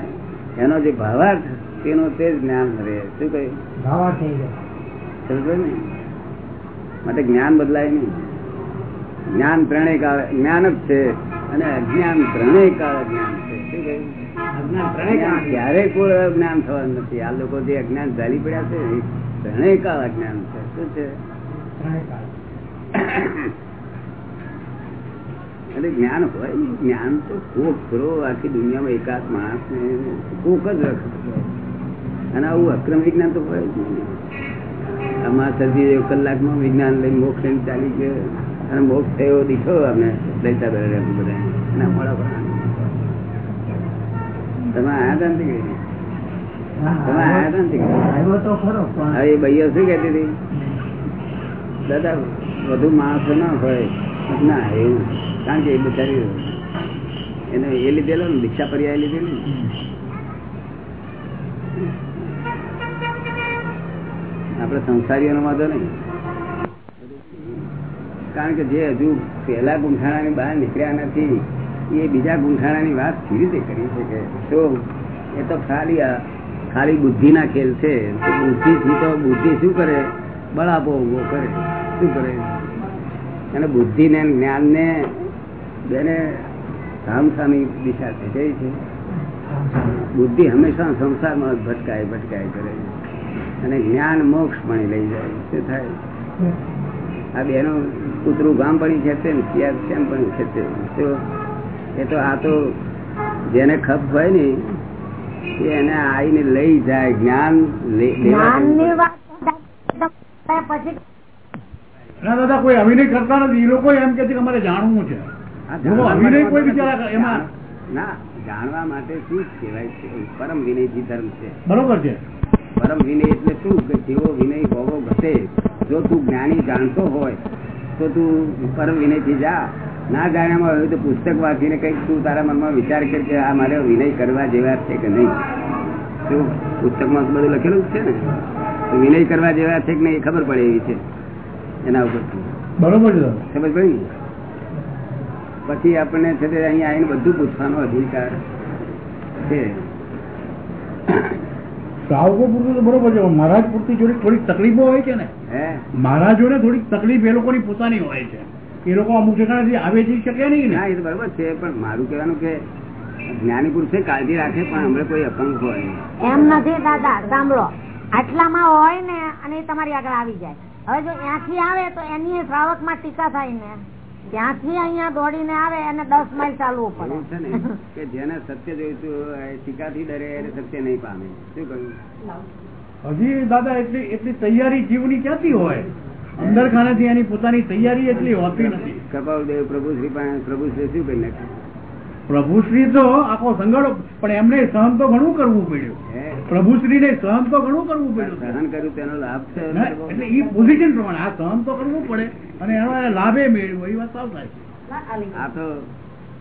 એનો જે ભાવાર્થ તેનો તે જ જ્ઞાન રહે. શું કહ્યું? સમજો ને? માટે જ્ઞાન બદલાય નહીં. જ્ઞાન પ્રણય કાળ જ્ઞાન જ છે અને અજ્ઞાન પ્રણય કાળ જ્ઞાન છે. જ્ઞાન કોઈ અજ્ઞાન થવાનું નથી. આ લોકો જે અજ્ઞાન ચાલી પડ્યા છે ત્રણેય કાળ અજ્ઞાન છે. શું છે? એટલે જ્ઞાન હોય ને, જ્ઞાન તો કોક ખરો આખી દુનિયામાં એકાદ માણસ ને કોક જ રખ અને આવું અક્રમ વિજ્ઞાન તો હોય જ નહીં. આમાં સરજી કલાકમાં વિજ્ઞાન લઈને મોક્ષ લઈને ચાલી ગયો. અને મોક્ષ થયો દીઠો અમે લઈતા બધા બધા એના મોડા પર તમે આયા હતા તમે આયા એ ભાઈઓ શું કહેતી હતી? દાદા વધુ માણસો ના હોય ના એવું. કારણ કે એ બચારી એને એ લીધેલો ને દીક્ષા પર્યાય લીધેલી ને. આપણે સંસારીઓનો વાંધો નહીં. કારણ કે જે હજુ પહેલા ગુંઠાણાની બહાર નીકળ્યા નથી એ બીજા ગુંઠાણાની વાત કેવી રીતે કરી શકે? શું એ તો ખાલી ખાલી બુદ્ધિના ખેલ છે. તો બુદ્ધિથી તો બુદ્ધિ શું કરે? બળાપો ઊભો કરે. શું કરે? અને બુદ્ધિ ને જ્ઞાન ને બેને સામસામી દિશા છે. કઈ છે બુદ્ધિ હંમેશા સંસારમાં ભટકાય ભટકાય કરે અને જ્ઞાન મોક્ષ પણ લઈ જાય શું થાય? આ બેનો કૂતરું ગામ પણ છે તે ત્યાં કેમ પણ ખેંચે? તો એ તો આ તો જેને ખપ હોય ને એને આવીને લઈ જાય જ્ઞાન ના દાદા કોઈ અભિનય કરતા નથી. એ લોકો એમ કે છે કે અમારે જાણવું છે. અભિનય કોઈ નથી. એમાં ના જાણવા માટે શું કેવાય કહેવાય છે? પરમ વિનયજી ધર્મ છે. બરોબર છે. પરમ વિનય એટલે શું કે જેવો વિનય હોવો ઘટે જો તું જ્ઞાની જાણતો હોય તો તું પરમ વિનયથી જા. ના જાણ્યામાં હોય તો પુસ્તક વાંચીને કંઈક તું તારા મનમાં વિચાર કર કે આ મારે વિનય કરવા જેવા છે કે નહીં. શું? પુસ્તકમાં બધું લખેલું જ છે ને? તો વિનય કરવા જેવા છે કે નહીં ખબર પડે એવી છે. એના ઉપર બરોબર સમજ પડી? પછી આપણને છે તે અહીંયા આવીને બધું પૂછવાનો અધિકાર છે. શ્રાવકો પૂરતું તો બરોબર છે મહારાજ પૂરતી જોડે થોડીક તકલીફો હોય છે ને. હે? મહારાજોને થોડીક તકલીફ એ લોકોની પોતાની હોય છે. એ લોકો અમુક ઠેકાણેથી આવે જઈ શકે નહીં ના. ને એ તો બરોબર છે પણ મારું કહેવાનું કે જ્ઞાની પુરુષે કાળજી રાખે પણ હમણાં કોઈ અપંગ હોય એમ નથી દાદા સાંભળો. આટલામાં હોય ને અને એ તમારી આગળ આવી જાય. હવે જો ત્યાંથી આવે તો એની શ્રાવકમાં ટીકા થાય ને. ત્યાંથી અહીંયા દોડીને આવે એને દસ માઇલ ચાલવું પડે. છે ને કે જેને સત્ય જોયું હોય, ડરે એને સત્ય નહીં પામે. શું કહ્યું? હજી દાદા એટલી એટલી તૈયારી જીવની ક્યાંથી હોય? અંદર ખાનાથી એની પોતાની તૈયારી એટલી હોતી નથી. કપાલદેવ પ્રભુ શ્રી પાસે પ્રભુશ્રી શું કહી નાખ્યું પ્રભુશ્રી તો આખો સંગડો પણ એમને સહન તો ઘણું કરવું પડ્યું. હે? પ્રભુશ્રી ને સહન તો ઘણું કરવું પડ્યું સહન કર્યું તેનો લાભ છે એટલે એ પોઝિશન પ્રમાણે આ સહન તો કરવું પડે અને એનો લાભે મેળવો એ વાત સાવ થાય આ તો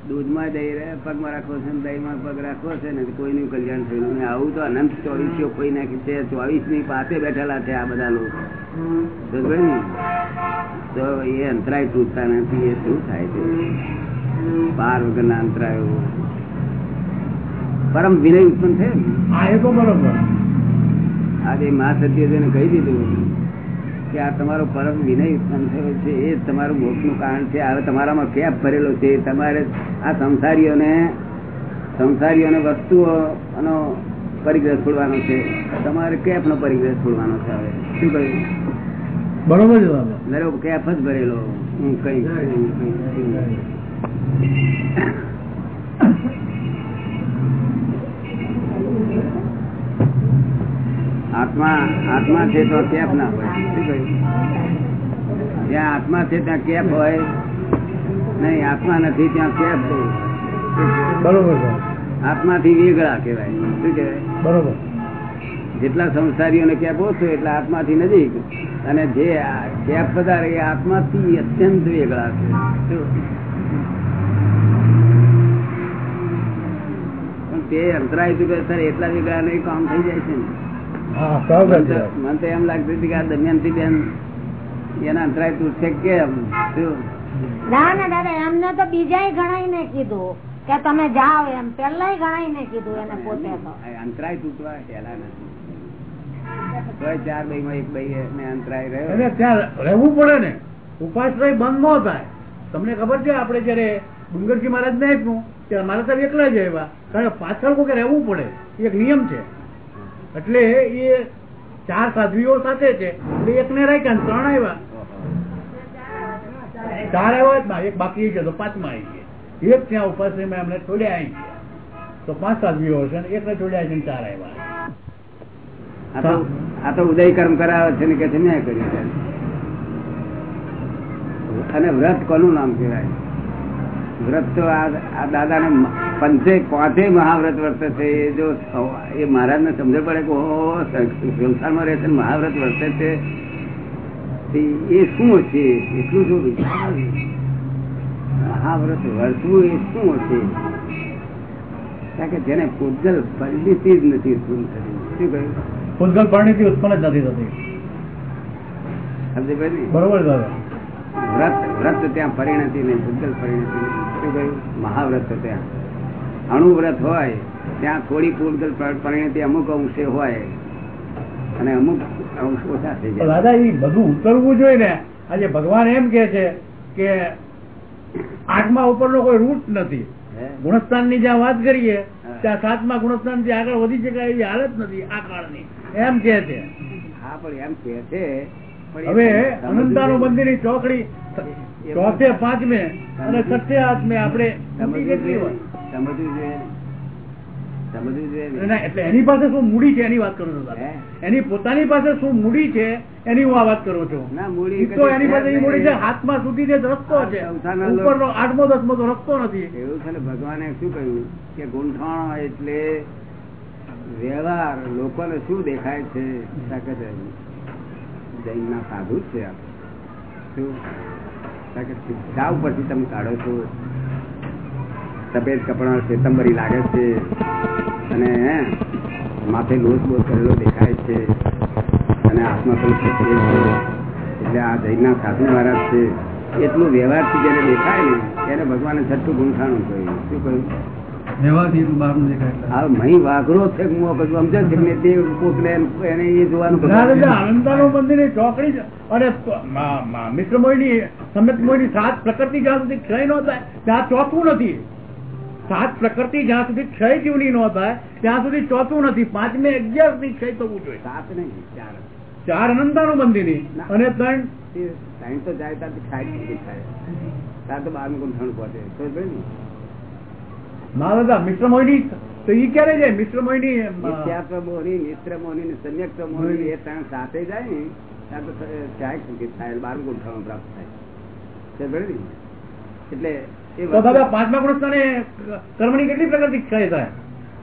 દૂધમાં જઈ રહ્યા પગમાં રાખવો છે ને દહીંમાં પગ રાખવો છે ને કોઈનું કલ્યાણ થયું ને આવું તો અનંત ચોવીસો કોઈ નાખી છે ચોવીસની પાસે બેઠેલા છે આ બધા લોકો. તો એ અંતરાય તૂટતા નથી એ શું થાય છે? બાર વગરના અંતરાયો. પરમ વિનય ઉત્પન્ન થયો હા એ તો બરોબર. આજે મા સત્યજીને કહી દીધું કે આ તમારો પરમ વિનય ઉત્પન્ન થયો છે એ તમારું મોક્ષનું કારણ છે. હવે તમારામાં કેપ ભરેલો છે? તમારે આ સંસારીઓને સંસારીઓને વસ્તુઓનો પરિગ્રહ છોડવાનો છે. તમારે કેપનો પરિગ્રહ છોડવાનો છે હવે? શું કહ્યું? બરોબર છે દાદા કેપ જ ભરેલો. હું કઈ હું કઈ આત્મા આત્મા છે તો કેપ ના હોય. શું કહ્યું? જ્યાં આત્મા છે ત્યાં કેપ હોય. નહીં આત્મા નથી ત્યાં કેપ બરોબર આત્માથી વેગળા કહેવાય. શું કહેવાય? બરોબર. જેટલા સંસારીઓને કેપ ઓછો એટલે આત્માથી નજીક. અને જે કેપ વધારે એ આત્માથી અત્યંત વેગળા છે. પણ તે અંતરાય ચૂકે સર એટલા વેગળા નહીં કામ થઈ જાય છે ને. મને તો- એમ લાગતું હતું કે આ દમયંતી બેન એના અંતરાય તૂટશે કેમ ના ના દાદા એમને તો બીજા ગણાય ને કીધું કે તમે જાઓ એમ. પેલા ગણાય ને કીધું એને પોતે તો. અંતરાય તૂટવા પેલા નથી. ચાર ભાઈ માં એક ભાઈ અંતરાય રહ્યો. ત્યાં રહેવું પડે ને. ઉપાશ્રય બંધ ન થાય. તમને ખબર છે આપડે જયારે ડુંગરજી મહારાજ ને આપ્યું ત્યારે મારા સાહેબ એકલા જ આવ્યા. કારણ કે પાછળ કોઈ રહેવું પડે. એક નિયમ છે. એટલે એ ચાર સાધ્વીઓ સાથે છે. એટલે એક ને રાખ્યા ત્રણ આવ્યા ચાર આવ્યા એક બાકી છે તો પાંચમાં આવી ગયા. એક ત્યાં ઉપાશ્રયમાં એમને છોડ્યા આવી ગયા. તો પાંચ સાધ્વીઓ હશે ને એકને છોડ્યા છે ચાર આવ્યા આ તો ઉદય કર્મ કરાવે છે ને કે છે ન્યાય કર્યું છે. અને વ્રત કોનું નામ કહેવાય? વ્રત તો આ દાદા ને પંચે પાંચે મહાવ્રત વર્તે છે. એ જો એ મહારાજ ને સમજ પડે કે ઓ સંસારમાં રહે છે મહાવ્રત વર્તે છે. એ શું છે એટલું જો વિચાર. મહાવ્રત વર્તવું એ શું છે કારણ કે જેને પૂજલ પરિણિતિ જ નથી ઉત્પન્ન થતી શું કહ્યું? પૂજલ પરિણિતિ ઉત્પન્ન જ નથી થતી. બરોબર દાદા વ્રત વ્રત ત્યાં પરિણતિ નહીં પૂજલ પરિણતિ નહીં. શું કહ્યું? મહાવ્રત ત્યાં. અણુવ્રત હોય ત્યાં થોડી પૂજલ પરિણતિ અમુક અંશે હોય. અને અમુક અંશ ઓછા થઈ જાય. દાદા એ બધું ઉતરવું જોઈએ ને. આજે ભગવાન એમ કે છે કે આઠમા ઉપરનો કોઈ રૂટ નથી? ગુણસ્થાનની જ્યાં વાત કરીએ ત્યાં સાતમા ગુણસ્થાનથી આગળ વધી શકાય એવી હાલત નથી આ કાળની. એમ કે છે. હા પણ એમ કે છે હવે અનંતા નું મંદિરની ચોકડી ચોથે પાંચમે અને સત્ય હાથમે આપણે એટલે એની પાસે શું મૂડી છે એની વાત કરું છું એની પોતાની પાસે શું મૂડી છે એની હું આ વાત કરું છું. તો એની પાસે મૂડી છે હાથમાં સુધી જે રસ્તો છે ઉપરનો આઠમો દસમો તો રસ્તો નથી. છે ને ભગવાને શું કહ્યું? કે ગુંઠાણ એટલે વ્યવહાર લોકોને શું દેખાય છે જૈન ના સાધુ છે. શા? ઉપરથી તમે કાઢો છો, સફેદ કપડા શ્વેતંબરી લાગે છે અને માથે લોસ બોસ કરેલો દેખાય છે અને હાથમાં પણ છે. એટલે આ જૈનના સાધુ મહારાજ છે. એટલું વ્યવહારથી જેને દેખાય ને ત્યારે ભગવાને છઠ્ઠું ગુંઠાણું કહ્યું. શું કહ્યું? ને ના, ની સાત પ્રકૃતિ જ્યાં સુધી ક્ષય ન થાય ત્યાં ચોથું નથી. સાત પ્રકૃતિ જ્યાં સુધી ક્ષય જીવની ન થાય ત્યાં સુધી ચોથું નથી. પાંચમે અગિયાર સુધી ક્ષય થવું જોઈએ. સાત નહીં ચાર. ચાર અનંતાનું મંદિરની. અને ત્રણ? તે તો જાય ત્યાં થાય ત્યાર તો બારનું પહોંચે થણ જ ને દાદા મિશ્ર મોહિની તો એ ક્યારે જાય? મિશ્ર મોહિની મોહની મિત્ર મોહની ને સંયુક્ત મોહિની એ ત્રણ સાથે જાય ને ત્યાં તો ચાય સંકેત થાય બારનું ગુંઠાણું પ્રાપ્ત થાય. એટલે એ દાદા પાંચમા ગુણસ્થાને કર્મની કેટલી પ્રગતિ થાય?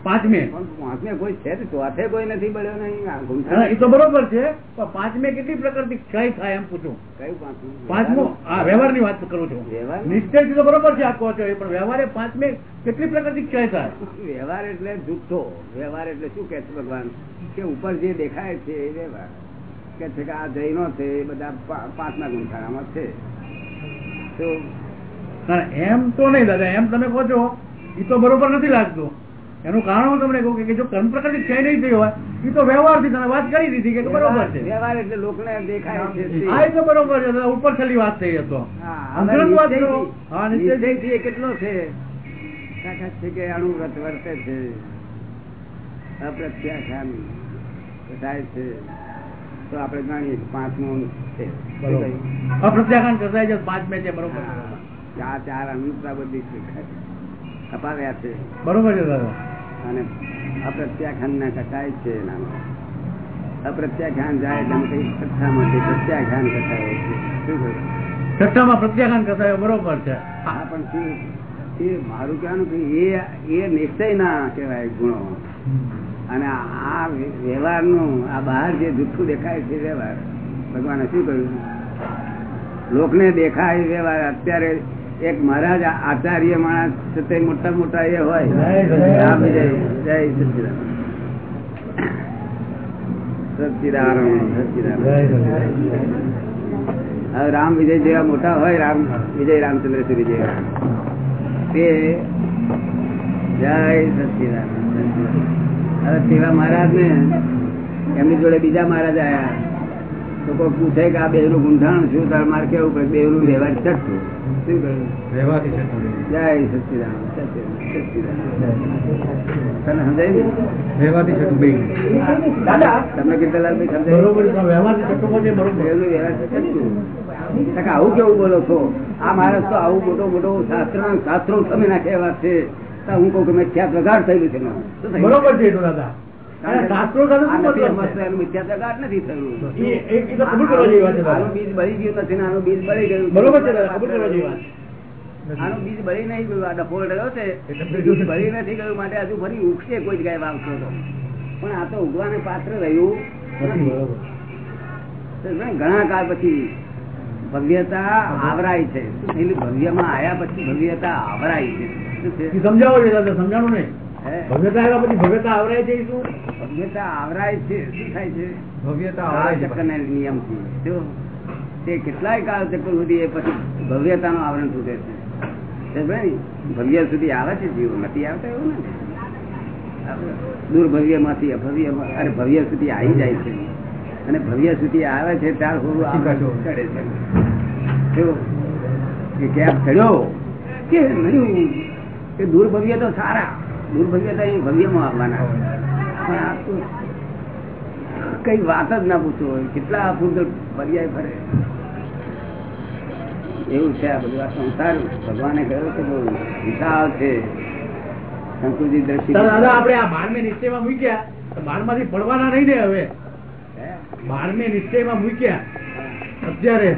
પાંચમે. પણ પાંચમે કોઈ છે ચોથે કોઈ નથી બળ્યો નહીં. આ હા, ગુંઠાણું એ તો બરોબર છે પણ પાંચમે કેટલી પ્રકૃતિ ક્ષય થાય એમ પૂછું. કયું પાંચમું? પાંચમો હા વ્યવહારની વાત કરું છું. વ્યવહાર? તો બરોબર છે આ કહો છો એ પણ વ્યવહારે પાંચમે કેટલી પ્રકૃતિ ક્ષય થાય? વ્યવહાર એટલે જુઠ્ઠો. વ્યવહાર એટલે શું કે છે ભગવાન? કે ઉપર જે દેખાય છે એ વ્યવહાર. કે છે કે આ જૈનો છે એ બધા પા- પાંચમા ગુંઠાણામાં છે. તો એમ તો નહીં દાદા એમ તમે કહો છો એ તો બરોબર નથી લાગતું. એનું કારણ હું તમને કહું કે જો કર્મ પ્રકૃતિ છે નહીં થયો હોય એ તો વ્યવહારથી તમે વાત કરી દીધી કે બરોબર વ્યવહાર છે. વ્યવહાર એટલે લોકને દેખાય છે તે. હા એ તો બરોબર છે ઉપર છેલ્લી વાત થઈ હતો કેટલો છે? છે કે વર્તે છે. અપ્રત્યાખ્યાન થાય છે. તો આપણે જાણીએ પાંચમું છે. શું બરોબર. કહ્યું? અપ્રત્યાખ્યાન કસાય છે પાંચમે છે બરોબર. છે ચાર ચાર અનુસરા બધી અપાવ્યા છે. બરોબર છે દાદા. અને અપ્રત્યાખ્યાન કટાય છે એનામાં. અપ્રત્યાખ્યાન જાય એટલે કઈ સત્તામાંથી પ્રત્યાખ્યાન કટાય છે. શું છઠ્ઠામાં પ્રત્યાખ્યાન કસાય બરોબર છે. હા પણ એ મારું કહેવાનું કે એ એ નિશ્ચય ના કહેવાય ગુણો. અને આ વ્યવહારનું આ બહાર જે જુઠ્ઠું દેખાય છે વ્યવહાર. ભગવાને શું કહ્યું? લોકને દેખાય વ્યવહાર. અત્યારે એક મહારાજ આચાર્ય માણસ છે તે મોટા મોટા એ હોય. જય. રામ વિજય જય હવે રામ વિજય જેવા મોટા હોય રામ વિજય રામચંદ્ર શ્રી જેવા. તે જય સચિદાનંદ. હવે તેવા મહારાજ ને એમની જોડે બીજા મહારાજ આયા. તો કોઈ પૂછે કે આ બે નું ગુંઠાણ શું? તારે મારે કેવું પડે? બે નું વ્યવહાર ચટતું શું કહ્યું જય દાદા તમને ભાઈ સમજાય? બરોબર વ્યવહારથી બરોબર. વ્યવહાર આવું કેવું બોલો છો? આ માણસ તો આવું મોટો મોટો શાસ્ત્ર શાસ્ત્રો તમે નાખે વાત છે. હું કહું કે મેં ખ્યાત વગાડ થયેલું છે? બરોબર છે દાદા. આનું બીજ નહીં ગયું આ ડફોળ રહ્યો છે. બીજ બળી નથી ગયું માટે હજુ ફરી ઉગશે કોઈ જગ્યાએ વાવશો તો. પણ આ તો ઉગવાને પાત્ર રહ્યું. ઘણા કાળ પછી ભવ્યતા આવરાય છે. શું થયેલું? ભવ્યમાં આવ્યા પછી ભવ્યતા આવરાય છે. સમજાવો સમજાણું નહીં? ભવ્યતા પછી ભવ્યતા આવરાય છે શું? ભવ્યતા આવરાય છે. શું થાય છે? ભવ્યતા કાળચક્રના નિયમથી. જો તે કેટલાય કાળ ચક્ર સુધી એ પછી ભવ્યતાનું આવરણ તૂટે છે. ભવ્ય સુધી આવે છે જીવ? નથી આવતા એવું ને? દુર્ભવ્યમાંથી અભવ્ય અરે ભવ્ય સુધી આવી જાય છે. અને ભવ્ય સુધી આવે છે ત્યાર થોડું આગળ ચડે છે. કે ચડ્યો? કે નહીં. કે દુર્ભવ્ય તો સારા. દુર્ભવ્ય તો અહીં ભવ્યમાં આવવાના. પણ આ તો કઈ વાત જ ના પૂછો કેટલા અપૂર્વ પર્યાય ફરે. એવું છે આ બધું આ સંસાર. ભગવાને કહ્યું કે બહુ વિશાળ છે. સંકુચિત દ્રષ્ટિ દાદા આપણે આ બારમે નિશ્ચયમાં મૂક્યા. બારમાંથી પડવાના નહીં ને હવે? બારમે નિશ્ચયમાં મૂક્યા. અત્યારે